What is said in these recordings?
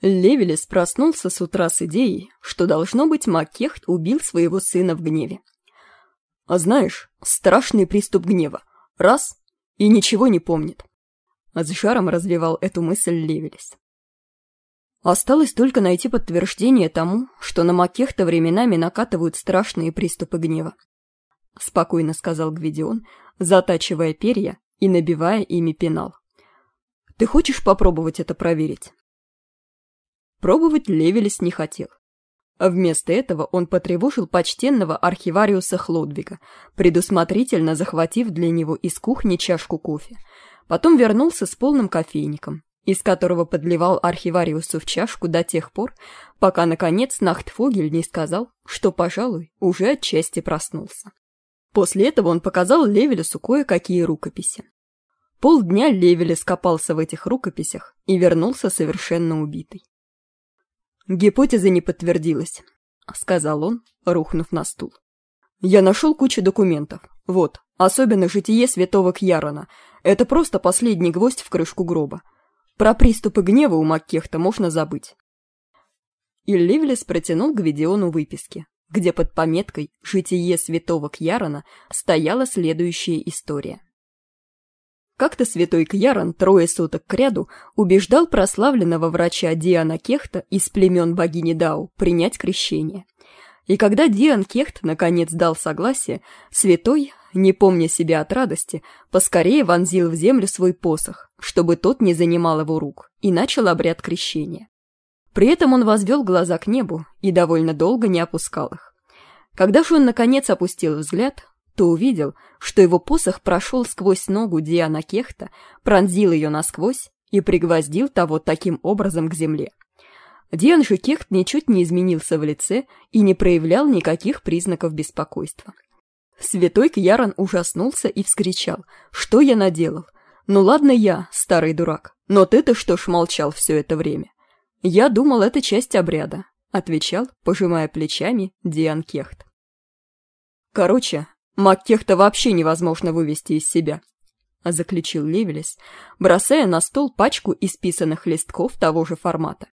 Левелес проснулся с утра с идеей, что, должно быть, Маккехт убил своего сына в гневе. А знаешь, страшный приступ гнева. Раз — и ничего не помнит. А с жаром развивал эту мысль Левелес. Осталось только найти подтверждение тому, что на Маккехта временами накатывают страшные приступы гнева. Спокойно сказал Гвидион, затачивая перья и набивая ими пенал. Ты хочешь попробовать это проверить? Пробовать Левелес не хотел. А вместо этого он потревожил почтенного архивариуса Хлодвига, предусмотрительно захватив для него из кухни чашку кофе. Потом вернулся с полным кофейником, из которого подливал архивариусу в чашку до тех пор, пока, наконец, Нахтфогель не сказал, что, пожалуй, уже отчасти проснулся. После этого он показал Левелесу кое-какие рукописи. Полдня Левелес копался в этих рукописях и вернулся совершенно убитый. «Гипотеза не подтвердилась», — сказал он, рухнув на стул. «Я нашел кучу документов. Вот, особенно житие святого Кьярона. Это просто последний гвоздь в крышку гроба. Про приступы гнева у Маккехта можно забыть». И Ливлес протянул Гвидиону выписки, где под пометкой «Житие святого Кьярона» стояла следующая история. Как-то святой Кьярон трое суток кряду убеждал прославленного врача Диана Кехта из племен богини Дау принять крещение. И когда Диан Кехт наконец дал согласие, святой, не помня себя от радости, поскорее вонзил в землю свой посох, чтобы тот не занимал его рук, и начал обряд крещения. При этом он возвел глаза к небу и довольно долго не опускал их. Когда же он наконец опустил взгляд, то увидел, что его посох прошел сквозь ногу Диана Кехта, пронзил ее насквозь и пригвоздил того таким образом к земле. Диан же Кехт ничуть не изменился в лице и не проявлял никаких признаков беспокойства. Святой Кьярон ужаснулся и вскричал «Что я наделал? Ну ладно я, старый дурак, но ты-то что ж молчал все это время?» «Я думал, это часть обряда», — отвечал, пожимая плечами, Диан Кехт. Короче, Маккехта вообще невозможно вывести из себя», — заключил Левелес, бросая на стол пачку исписанных листков того же формата.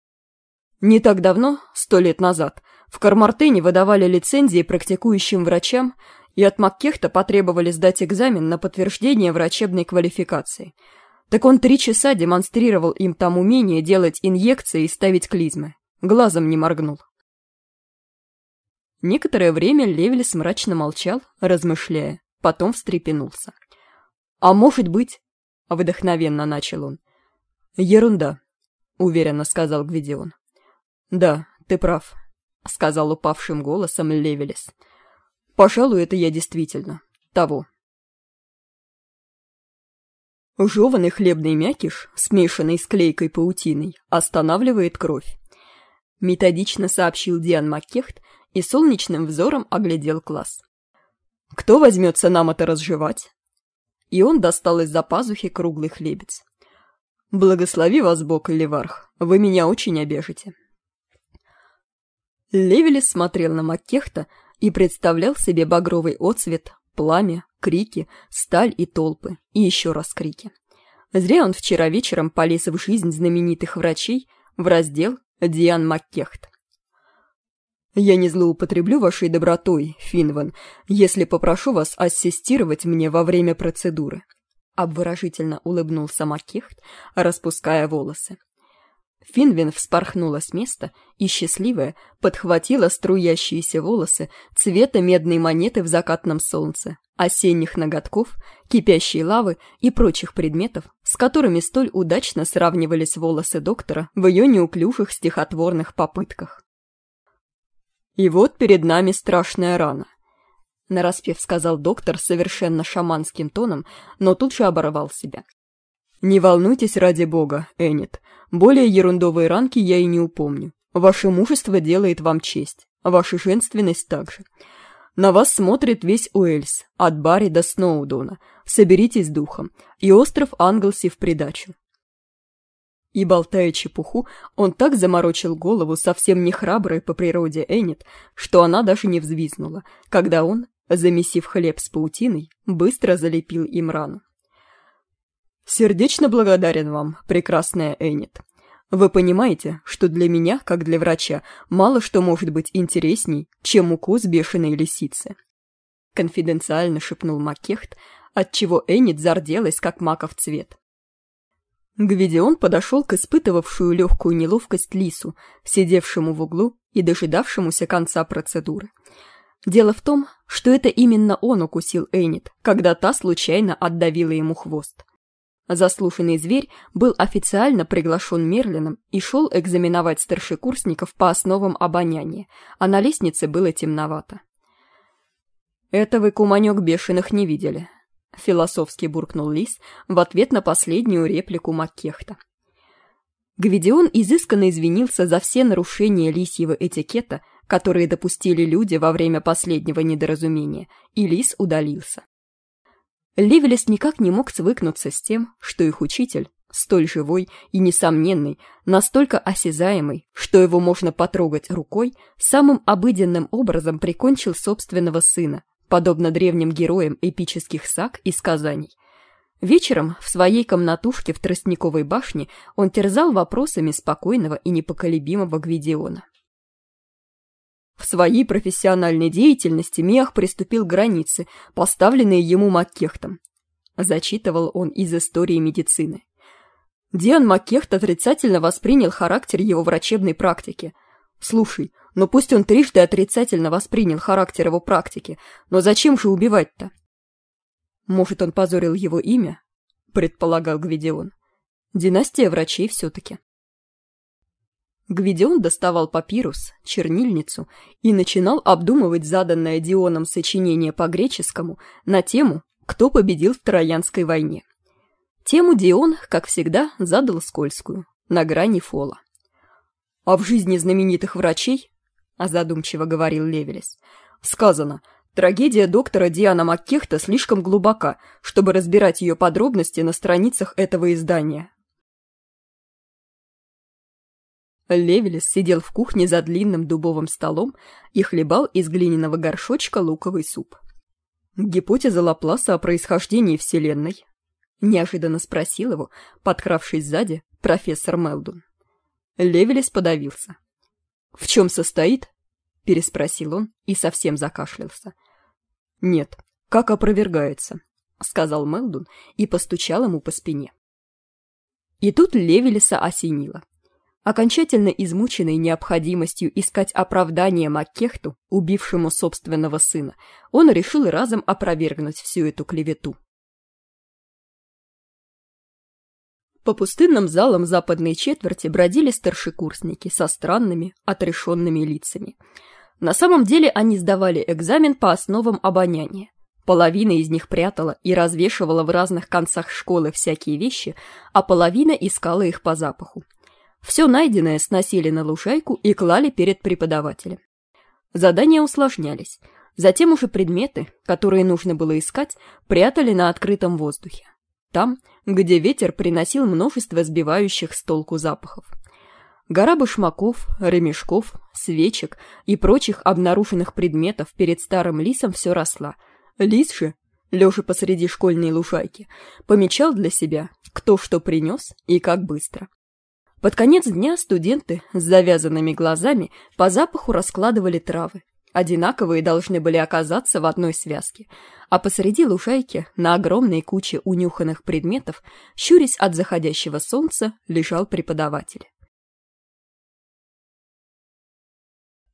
Не так давно, сто лет назад, в Кармартене выдавали лицензии практикующим врачам, и от Маккехта потребовали сдать экзамен на подтверждение врачебной квалификации. Так он три часа демонстрировал им там умение делать инъекции и ставить клизмы. Глазом не моргнул. Некоторое время Левелес мрачно молчал, размышляя, потом встрепенулся. «А может быть...» — вдохновенно начал он. «Ерунда», — уверенно сказал Гвидион. «Да, ты прав», — сказал упавшим голосом Левелес. «Пожалуй, это я действительно. Того». Жеванный хлебный мякиш, смешанный с клейкой паутиной, останавливает кровь. Методично сообщил Диан Маккехт, и солнечным взором оглядел класс. «Кто возьмется нам это разжевать?» И он достал из-за пазухи круглый хлебец. «Благослови вас Бог, Леварх, вы меня очень обяжете». Левелис смотрел на Маккехта и представлял себе багровый отцвет, пламя, крики, сталь и толпы, и еще раз крики. Зря он вчера вечером полез в жизнь знаменитых врачей в раздел «Диан Маккехт». Я не злоупотреблю вашей добротой, Финван, если попрошу вас ассистировать мне во время процедуры. Обворожительно улыбнулся Маккехт, распуская волосы. Финвин вспорхнула с места и, счастливая, подхватила струящиеся волосы цвета медной монеты в закатном солнце, осенних ноготков, кипящей лавы и прочих предметов, с которыми столь удачно сравнивались волосы доктора в ее неуклюжих стихотворных попытках. И вот перед нами страшная рана. Нараспев сказал доктор совершенно шаманским тоном, но тут же оборвал себя. «Не волнуйтесь ради бога, Эннет. Более ерундовые ранки я и не упомню. Ваше мужество делает вам честь, ваша женственность также. На вас смотрит весь Уэльс, от Барри до Сноудона. Соберитесь духом. И остров Англси в придачу. И, болтая чепуху, он так заморочил голову совсем не храброй по природе Эннет, что она даже не взвизнула, когда он, замесив хлеб с паутиной, быстро залепил им рану. «Сердечно благодарен вам, прекрасная Эннет. Вы понимаете, что для меня, как для врача, мало что может быть интересней, чем укус бешеной лисицы. Конфиденциально шепнул Макехт, отчего Эннет зарделась, как маков цвет. Гвидион подошел к испытывавшую легкую неловкость лису, сидевшему в углу и дожидавшемуся конца процедуры. Дело в том, что это именно он укусил Эннет, когда та случайно отдавила ему хвост. Заслушанный зверь был официально приглашен Мерлином и шел экзаменовать старшекурсников по основам обоняния, а на лестнице было темновато. «Это вы, куманек, бешеных не видели», — философски буркнул Лис в ответ на последнюю реплику Маккехта. Гвидион изысканно извинился за все нарушения лисьего этикета, которые допустили люди во время последнего недоразумения, и Лис удалился. Левелес никак не мог свыкнуться с тем, что их учитель, столь живой и несомненный, настолько осязаемый, что его можно потрогать рукой, самым обыденным образом прикончил собственного сына, подобно древним героям эпических саг и сказаний. Вечером в своей комнатушке в Тростниковой башне он терзал вопросами спокойного и непоколебимого Гвидиона. В своей профессиональной деятельности Миах приступил к границе, поставленные ему Маккехтом. Зачитывал он из истории медицины. Диан Маккехт отрицательно воспринял характер его врачебной практики. Слушай, но пусть он трижды отрицательно воспринял характер его практики, но зачем же убивать-то? Может, он позорил его имя? Предполагал Гвидион. Династия врачей все-таки. Гвидион доставал папирус, чернильницу и начинал обдумывать заданное Дионом сочинение по-греческому на тему «Кто победил в Троянской войне?». Тему Дион, как всегда, задал скользкую, на грани фола. «А в жизни знаменитых врачей, — задумчиво говорил Левелес, — сказано, трагедия доктора Диана Маккехта слишком глубока, чтобы разбирать ее подробности на страницах этого издания, Левелес сидел в кухне за длинным дубовым столом и хлебал из глиняного горшочка луковый суп. «Гипотеза Лапласа о происхождении Вселенной?» — неожиданно спросил его, подкравшись сзади, профессор Мелдун. Левелес подавился. «В чем состоит?» — переспросил он и совсем закашлялся. «Нет, как опровергается», — сказал Мелдун и постучал ему по спине. И тут Левелеса осенило. Окончательно измученный необходимостью искать оправдание Маккехту, убившему собственного сына, он решил разом опровергнуть всю эту клевету. По пустынным залам западной четверти бродили старшекурсники со странными, отрешенными лицами. На самом деле они сдавали экзамен по основам обоняния. Половина из них прятала и развешивала в разных концах школы всякие вещи, а половина искала их по запаху. Все найденное сносили на лужайку и клали перед преподавателем. Задания усложнялись. Затем уже предметы, которые нужно было искать, прятали на открытом воздухе. Там, где ветер приносил множество сбивающих с толку запахов. Гора башмаков, ремешков, свечек и прочих обнаруженных предметов перед старым лисом все росла. Лис же, лежа посреди школьной лужайки, помечал для себя, кто что принес и как быстро. Под конец дня студенты с завязанными глазами по запаху раскладывали травы. Одинаковые должны были оказаться в одной связке, а посреди лужайки на огромной куче унюханных предметов, щурясь от заходящего солнца, лежал преподаватель.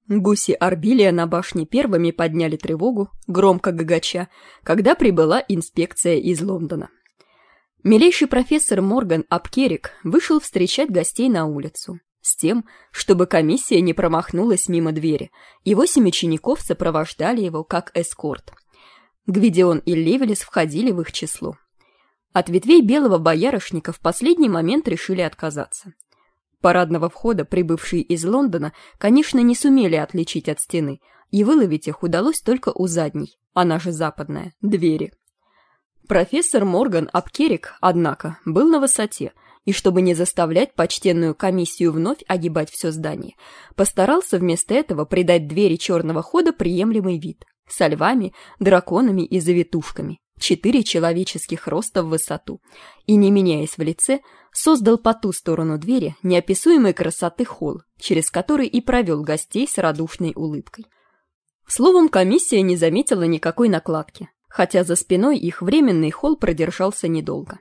Гуси Арбилия на башне первыми подняли тревогу, громко гагача, когда прибыла инспекция из Лондона. Милейший профессор Морган Апкерик вышел встречать гостей на улицу. С тем, чтобы комиссия не промахнулась мимо двери, и восемь учеников сопровождали его как эскорт. Гвидион и Левелес входили в их число. От ветвей белого боярышника в последний момент решили отказаться. Парадного входа, прибывшие из Лондона, конечно, не сумели отличить от стены, и выловить их удалось только у задней, она же западная, двери. Профессор Морган Апкерик, однако, был на высоте, и чтобы не заставлять почтенную комиссию вновь огибать все здание, постарался вместо этого придать двери черного хода приемлемый вид со львами, драконами и завитушками, четыре человеческих роста в высоту и, не меняясь в лице, создал по ту сторону двери неописуемой красоты холл, через который и провел гостей с радушной улыбкой. Словом, комиссия не заметила никакой накладки, хотя за спиной их временный холл продержался недолго.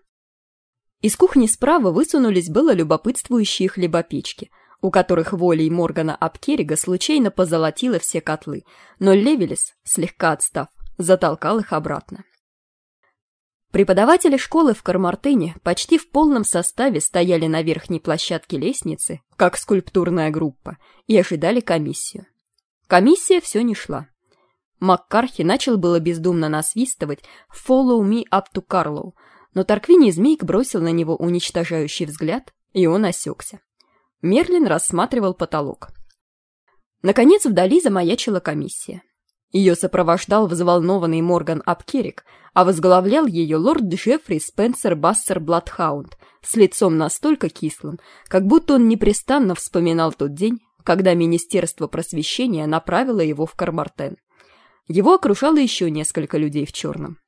Из кухни справа высунулись было любопытствующие хлебопечки, у которых волей Моргана Апкерига случайно позолотило все котлы, но Левелес, слегка отстав, затолкал их обратно. Преподаватели школы в Кармартыне почти в полном составе стояли на верхней площадке лестницы, как скульптурная группа, и ожидали комиссию. Комиссия все не шла. Маккархи начал было бездумно насвистывать «Follow me up to Carlow», но Тарквини Змейк бросил на него уничтожающий взгляд, и он осекся. Мерлин рассматривал потолок. Наконец вдали замаячила комиссия. Ее сопровождал взволнованный Морган Апкерик, а возглавлял ее лорд Джеффри Спенсер Бассер Бладхаунд с лицом настолько кислым, как будто он непрестанно вспоминал тот день, когда Министерство просвещения направило его в Кармартен. Его окружало еще несколько людей в черном.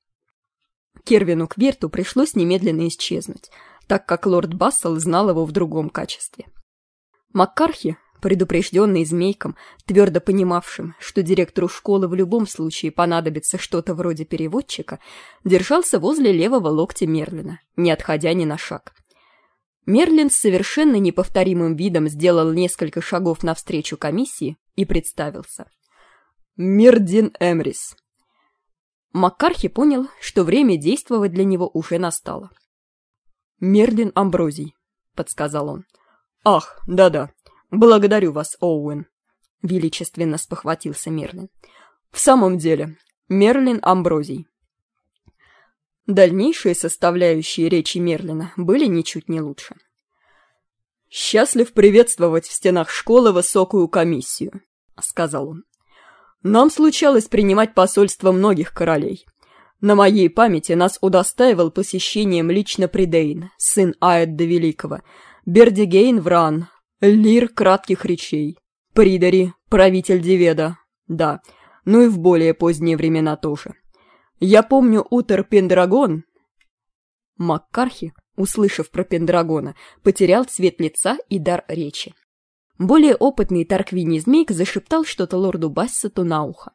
Кервину Кверту пришлось немедленно исчезнуть, так как лорд Бассел знал его в другом качестве. Маккархи, предупрежденный змейком, твердо понимавшим, что директору школы в любом случае понадобится что-то вроде переводчика, держался возле левого локтя Мерлина, не отходя ни на шаг. Мерлин с совершенно неповторимым видом сделал несколько шагов навстречу комиссии и представился. «Мирдин Эмрис, Маккархи понял, что время действовать для него уже настало. «Мерлин Амброзий», — подсказал он. «Ах, да-да, благодарю вас, Оуэн», — величественно спохватился Мерлин. «В самом деле, Мерлин Амброзий». Дальнейшие составляющие речи Мерлина были ничуть не лучше. «Счастлив приветствовать в стенах школы высокую комиссию», — сказал он. Нам случалось принимать посольство многих королей. На моей памяти нас удостаивал посещением лично Придейн, сын Аэдда Великого, Бердигейн Вран, Лир кратких речей, Придари, правитель Деведа, да, ну и в более поздние времена тоже. Я помню Утер Пендрагон. Маккархи, услышав про Пендрагона, потерял цвет лица и дар речи. Более опытный Тарквини Змейк зашептал что-то лорду Бассету на ухо.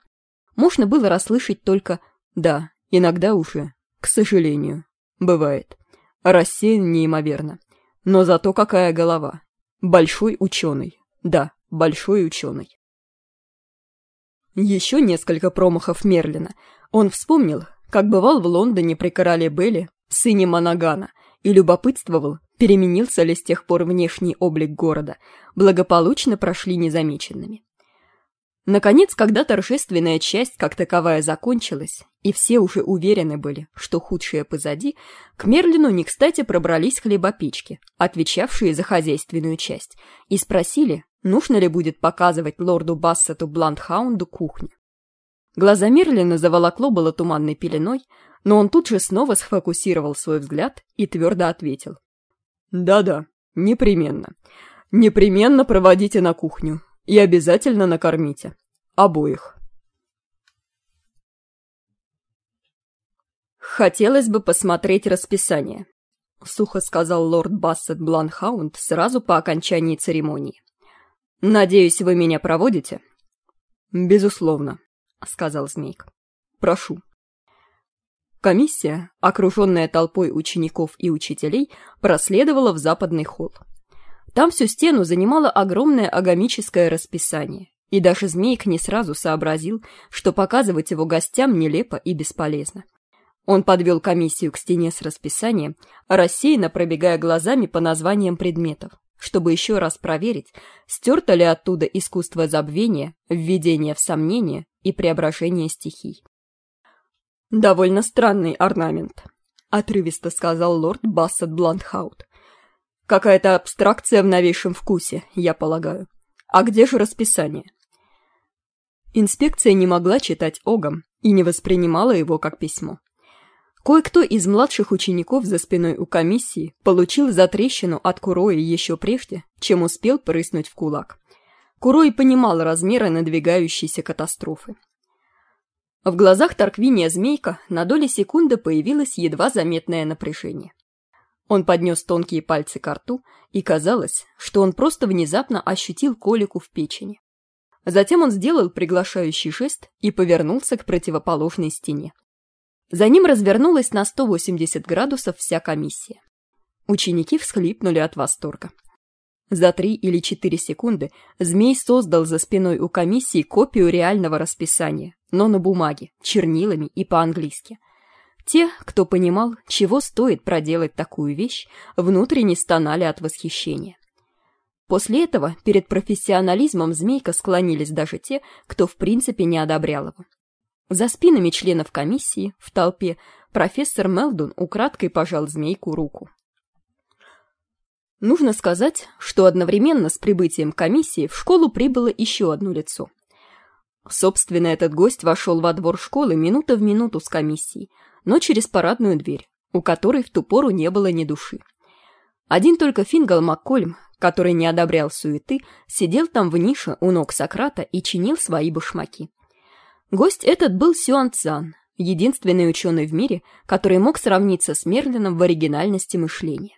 Можно было расслышать только «да», иногда уже, к сожалению. Бывает. Рассеян неимоверно. Но зато какая голова. Большой ученый. Да, большой ученый. Еще несколько промахов Мерлина. Он вспомнил, как бывал в Лондоне при короле Белле, сыне Монагана, и любопытствовал, переменился ли с тех пор внешний облик города, благополучно прошли незамеченными. Наконец, когда торжественная часть как таковая закончилась, и все уже уверены были, что худшее позади, к Мерлину не кстати пробрались хлебопечки, отвечавшие за хозяйственную часть, и спросили, нужно ли будет показывать лорду Бассету Бландхаунду кухню. Глаза Мерлина заволокло было туманной пеленой, но он тут же снова сфокусировал свой взгляд и твердо ответил. Да-да, непременно. Непременно проводите на кухню. И обязательно накормите. Обоих. Хотелось бы посмотреть расписание, сухо сказал лорд Бассет Бланхаунд сразу по окончании церемонии. Надеюсь, вы меня проводите? Безусловно, сказал Змейк. Прошу. Комиссия, окруженная толпой учеников и учителей, проследовала в западный холл. Там всю стену занимало огромное агамическое расписание, и даже Змейк не сразу сообразил, что показывать его гостям нелепо и бесполезно. Он подвел комиссию к стене с расписанием, рассеянно пробегая глазами по названиям предметов, чтобы еще раз проверить, стерто ли оттуда искусство забвения, введение в сомнение и преображение стихий. «Довольно странный орнамент», — отрывисто сказал лорд Бассет Бландхаут. «Какая-то абстракция в новейшем вкусе, я полагаю. А где же расписание?» Инспекция не могла читать огам и не воспринимала его как письмо. Кое-кто из младших учеников за спиной у комиссии получил затрещину от Курои еще прежде, чем успел прыснуть в кулак. Курой понимал размеры надвигающейся катастрофы. В глазах Тарквиния змейка на доли секунды появилось едва заметное напряжение. Он поднес тонкие пальцы к рту, и казалось, что он просто внезапно ощутил колику в печени. Затем он сделал приглашающий жест и повернулся к противоположной стене. За ним развернулась на 180 градусов вся комиссия. Ученики всхлипнули от восторга. За три или четыре секунды змей создал за спиной у комиссии копию реального расписания, но на бумаге, чернилами и по-английски. Те, кто понимал, чего стоит проделать такую вещь, внутренне стонали от восхищения. После этого перед профессионализмом змейка склонились даже те, кто в принципе не одобрял его. За спинами членов комиссии, в толпе, профессор Мелдун украдкой пожал змейку руку. Нужно сказать, что одновременно с прибытием комиссии в школу прибыло еще одно лицо. Собственно, этот гость вошел во двор школы минута в минуту с комиссией, но через парадную дверь, у которой в ту пору не было ни души. Один только Фингал Маккольм, который не одобрял суеты, сидел там в нише у ног Сократа и чинил свои башмаки. Гость этот был Сюан Цан, единственный ученый в мире, который мог сравниться с Мерлином в оригинальности мышления.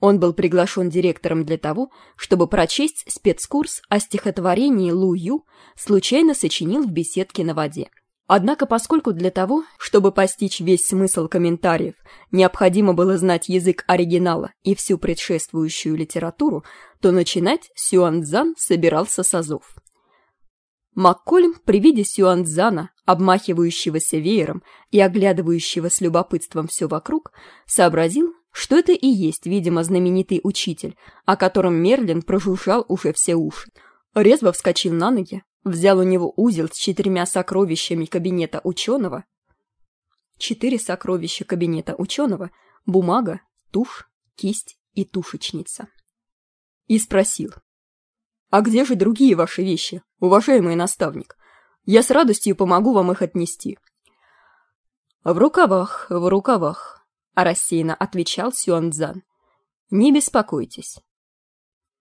Он был приглашен директором для того, чтобы прочесть спецкурс о стихотворении Лу Ю, случайно сочинил в беседке на воде. Однако, поскольку для того, чтобы постичь весь смысл комментариев, необходимо было знать язык оригинала и всю предшествующую литературу, то начинать Сюанцзан собирался с азов. Маккольм при виде Сюанцзана, обмахивающегося веером и оглядывающего с любопытством все вокруг, сообразил, что это и есть, видимо, знаменитый учитель, о котором Мерлин прожужжал уже все уши. Резво вскочил на ноги, взял у него узел с четырьмя сокровищами кабинета ученого. Четыре сокровища кабинета ученого, бумага, тушь, кисть и тушечница. И спросил. «А где же другие ваши вещи, уважаемый наставник? Я с радостью помогу вам их отнести». «В рукавах, в рукавах», — рассеянно отвечал Сюанцзан. «Не беспокойтесь.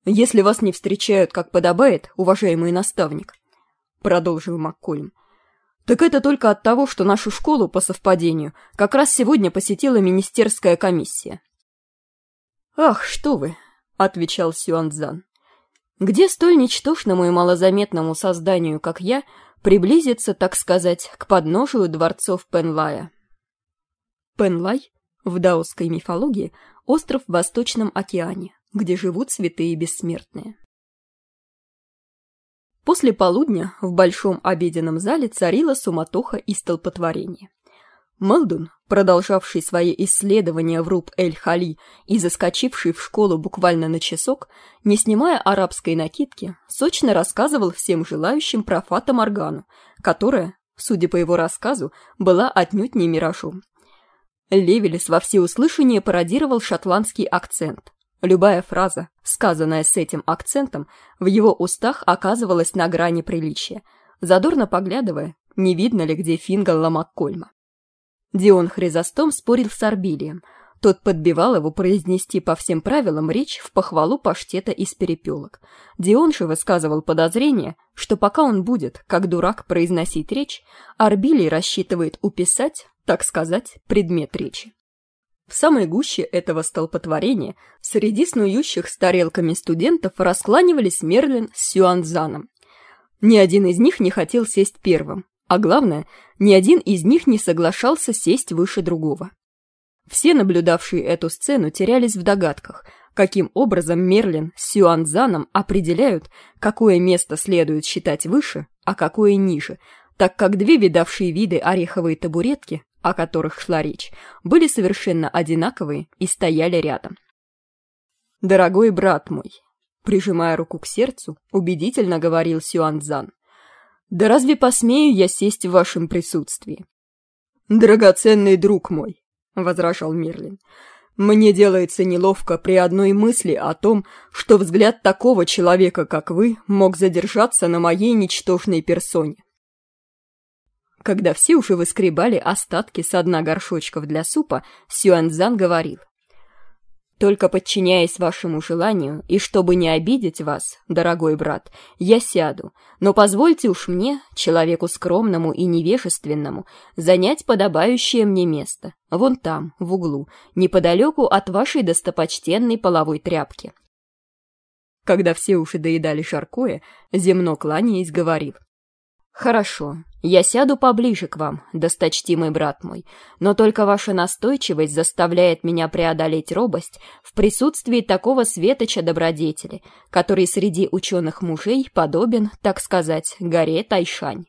Если вас не встречают, как подобает, уважаемый наставник, — продолжил Маккольм. «Так это только от того, что нашу школу, по совпадению, как раз сегодня посетила министерская комиссия». «Ах, что вы!» — отвечал Сюанцзан. «Где столь ничтожному и малозаметному созданию, как я, приблизиться, так сказать, к подножию дворцов Пенлая?» Пенлай в даосской мифологии – остров в Восточном океане, где живут святые бессмертные. После полудня в большом обеденном зале царила суматоха и столпотворение. Мелдун, продолжавший свои исследования в Руб-эль-Хали и заскочивший в школу буквально на часок, не снимая арабской накидки, сочно рассказывал всем желающим про Фата Моргану, которая, судя по его рассказу, была отнюдь не миражом. Левелес во всеуслышание пародировал шотландский акцент, Любая фраза, сказанная с этим акцентом, в его устах оказывалась на грани приличия, задорно поглядывая, не видно ли где Фингала Маккольма. Дион Хризостом спорил с Арбилием, тот подбивал его произнести по всем правилам речь в похвалу паштета из перепелок. Дион же высказывал подозрение, что пока он будет, как дурак, произносить речь, Арбилий рассчитывает уписать, так сказать, предмет речи. В самой гуще этого столпотворения среди снующих с тарелками студентов раскланивались Мерлин с Сюанзаном. Ни один из них не хотел сесть первым, а главное, ни один из них не соглашался сесть выше другого. Все наблюдавшие эту сцену терялись в догадках, каким образом Мерлин с Сюанзаном определяют, какое место следует считать выше, а какое ниже, так как две видавшие виды ореховые табуретки о которых шла речь, были совершенно одинаковые и стояли рядом. «Дорогой брат мой», — прижимая руку к сердцу, убедительно говорил Сюанзан, «да разве посмею я сесть в вашем присутствии?» «Драгоценный друг мой», — возражал Мерлин, «мне делается неловко при одной мысли о том, что взгляд такого человека, как вы, мог задержаться на моей ничтожной персоне. Когда все уже выскребали остатки со дна горшочков для супа, Сюаньцзан говорил. Только подчиняясь вашему желанию, и чтобы не обидеть вас, дорогой брат, я сяду, но позвольте уж мне, человеку скромному и невежественному, занять подобающее мне место, вон там, в углу, неподалеку от вашей достопочтенной половой тряпки. Когда все уши доедали шаркое, земно кланяясь говорил. «Хорошо, я сяду поближе к вам, досточтимый брат мой, но только ваша настойчивость заставляет меня преодолеть робость в присутствии такого светоча добродетели, который среди ученых мужей подобен, так сказать, горе Тайшань.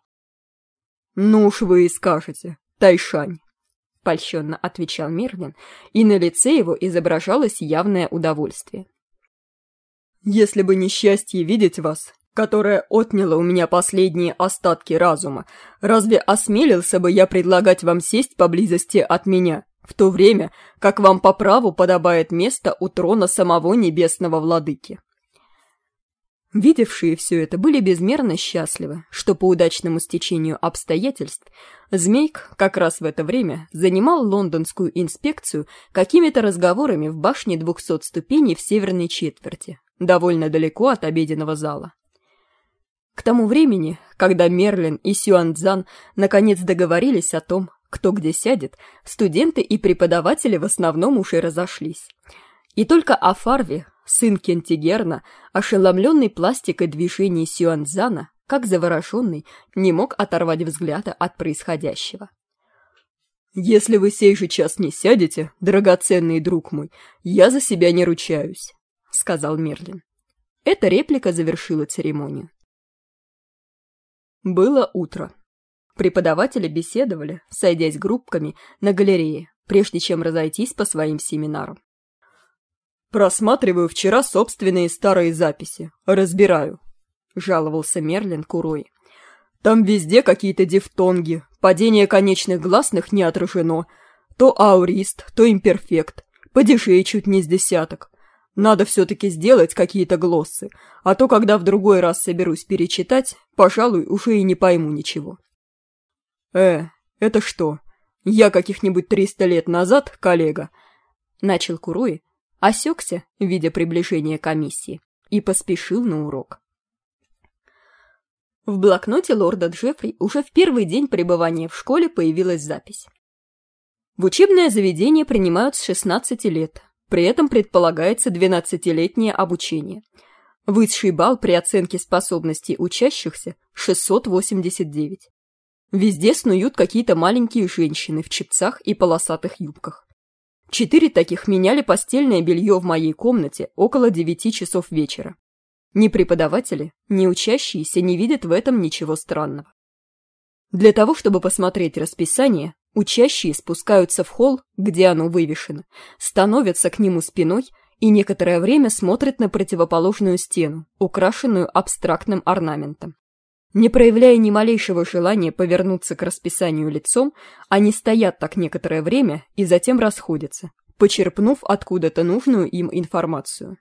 «Ну уж вы и скажете, Тайшань», — польщенно отвечал Мерлин, и на лице его изображалось явное удовольствие. «Если бы несчастье видеть вас, которое отняло у меня последние остатки разума, разве осмелился бы я предлагать вам сесть поблизости от меня, в то время, как вам по праву подобает место у трона самого небесного владыки?» Видевшие все это были безмерно счастливы, что по удачному стечению обстоятельств Змейк как раз в это время занимал лондонскую инспекцию какими-то разговорами в башне двухсот ступеней в северной четверти, довольно далеко от обеденного зала. К тому времени, когда Мерлин и Сюанцзан наконец договорились о том, кто где сядет, студенты и преподаватели в основном уже разошлись. И только Афарви, сын Кентигерна, ошеломленный пластикой движений Сюанцзана, как завороженный, не мог оторвать взгляда от происходящего. «Если вы сей же час не сядете, драгоценный друг мой, я за себя не ручаюсь», — сказал Мерлин. Эта реплика завершила церемонию. Было утро. Преподаватели беседовали, сойдясь группками, на галерее, прежде чем разойтись по своим семинарам. «Просматриваю вчера собственные старые записи. Разбираю», — жаловался Мерлин Курой. «Там везде какие-то дифтонги, падение конечных гласных не отражено. То аурист, то имперфект, падежей чуть не с десяток. Надо все-таки сделать какие-то глоссы, а то, когда в другой раз соберусь перечитать, пожалуй, уже и не пойму ничего. Э, это что? Я каких-нибудь триста лет назад, коллега? Начал Куруи, осекся, видя приближение комиссии, и поспешил на урок. В блокноте лорда Джеффри уже в первый день пребывания в школе появилась запись. В учебное заведение принимают с 16 лет, при этом предполагается 12-летнее обучение. Высший балл при оценке способностей учащихся – 689. Везде снуют какие-то маленькие женщины в чепцах и полосатых юбках. Четыре таких меняли постельное белье в моей комнате около девяти часов вечера. Ни преподаватели, ни учащиеся не видят в этом ничего странного. Для того, чтобы посмотреть расписание, Учащие спускаются в холл, где оно вывешено, становятся к нему спиной и некоторое время смотрят на противоположную стену, украшенную абстрактным орнаментом. Не проявляя ни малейшего желания повернуться к расписанию лицом, они стоят так некоторое время и затем расходятся, почерпнув откуда-то нужную им информацию.